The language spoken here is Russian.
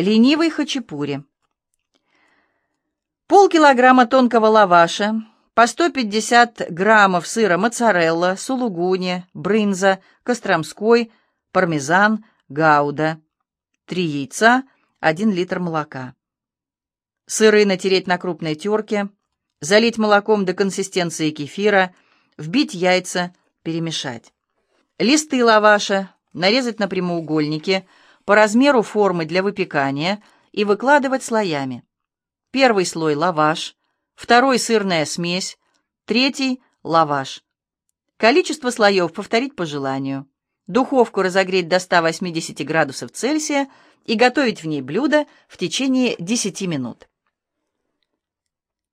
Ленивый хачапури. Полкилограмма тонкого лаваша, по 150 граммов сыра моцарелла, сулугуни, брынза, костромской, пармезан, гауда, 3 яйца, 1 литр молока. Сыры натереть на крупной терке, залить молоком до консистенции кефира, вбить яйца, перемешать. Листы лаваша нарезать на прямоугольники по размеру формы для выпекания и выкладывать слоями. Первый слой – лаваш, второй – сырная смесь, третий – лаваш. Количество слоев повторить по желанию. Духовку разогреть до 180 градусов Цельсия и готовить в ней блюдо в течение 10 минут.